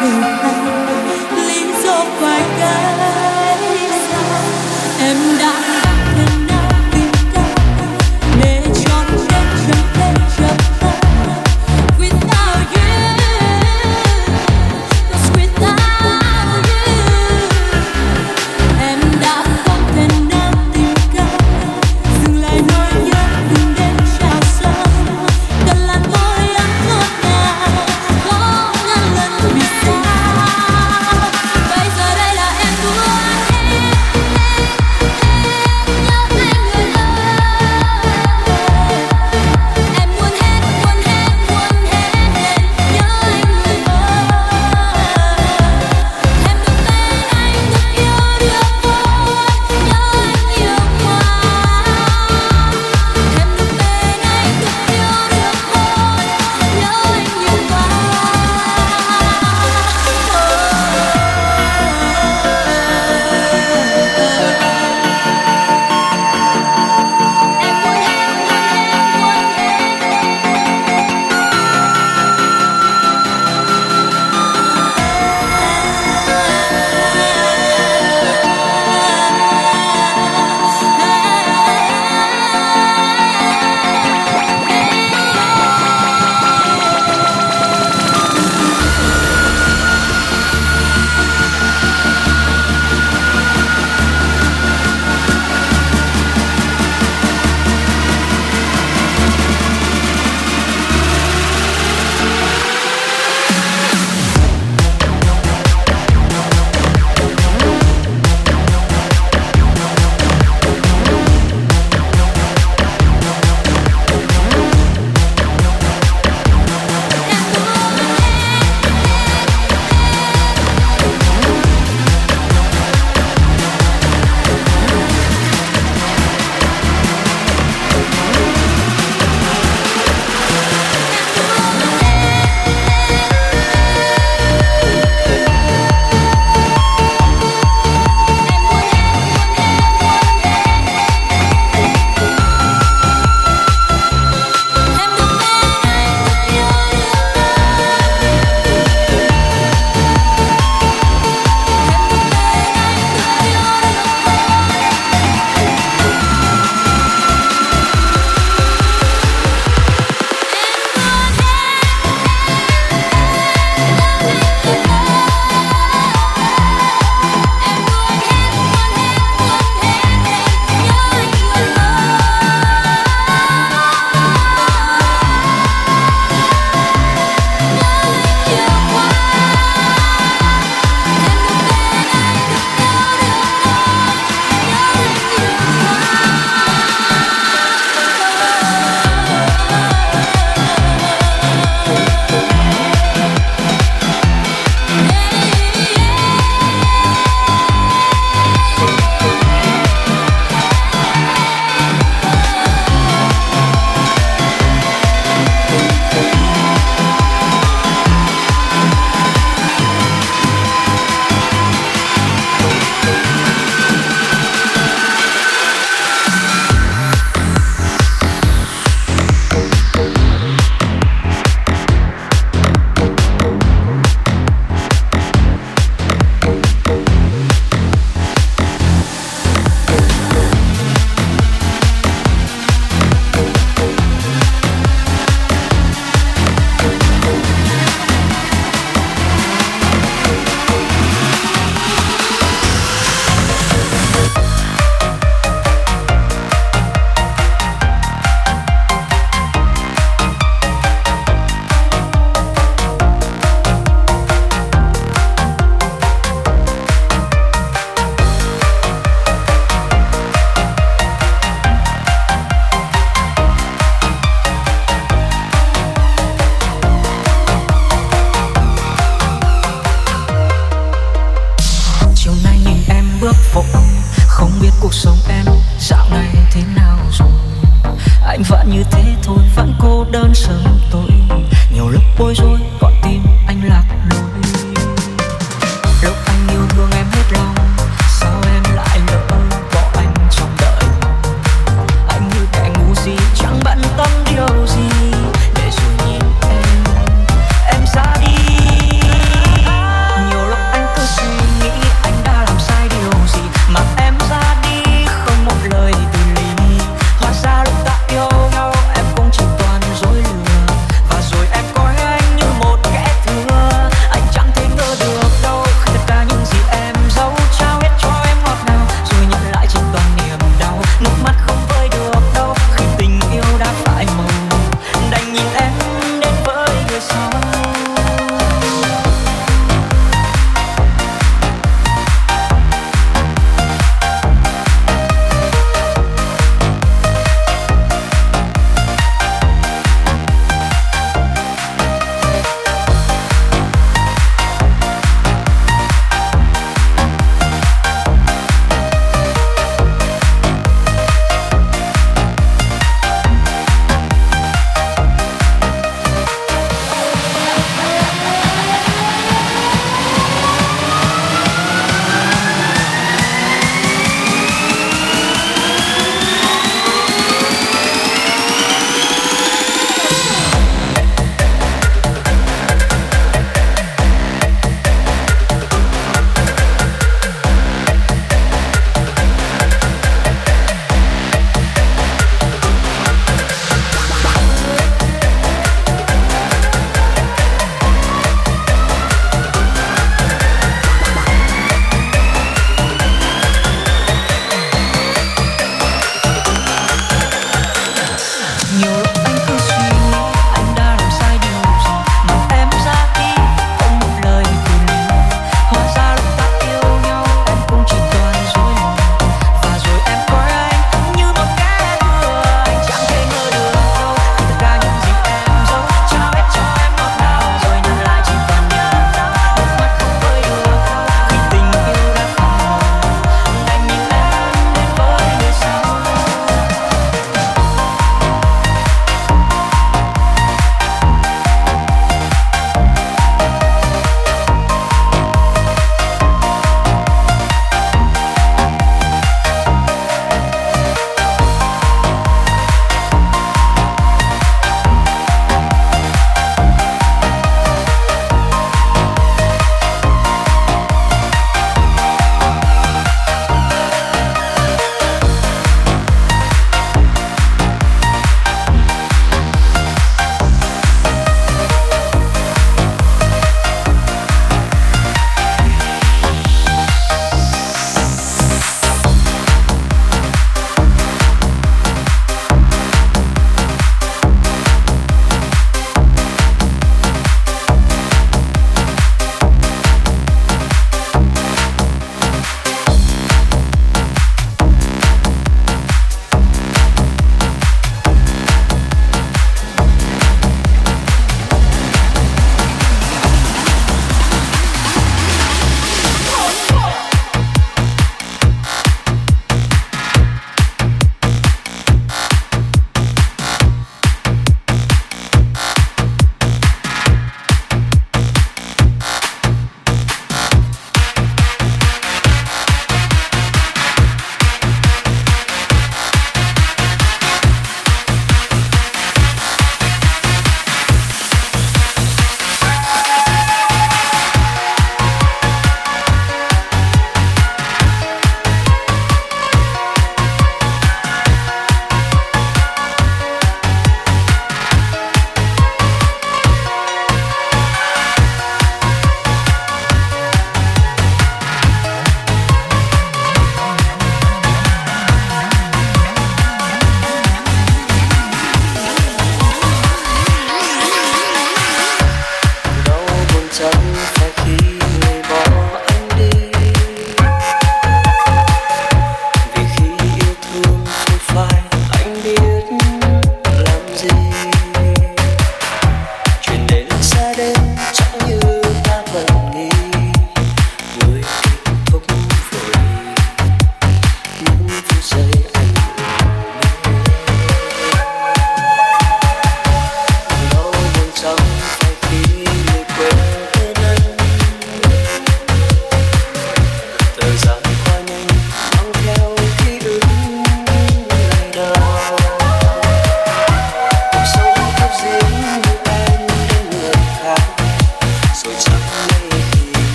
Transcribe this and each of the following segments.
you.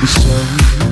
Anh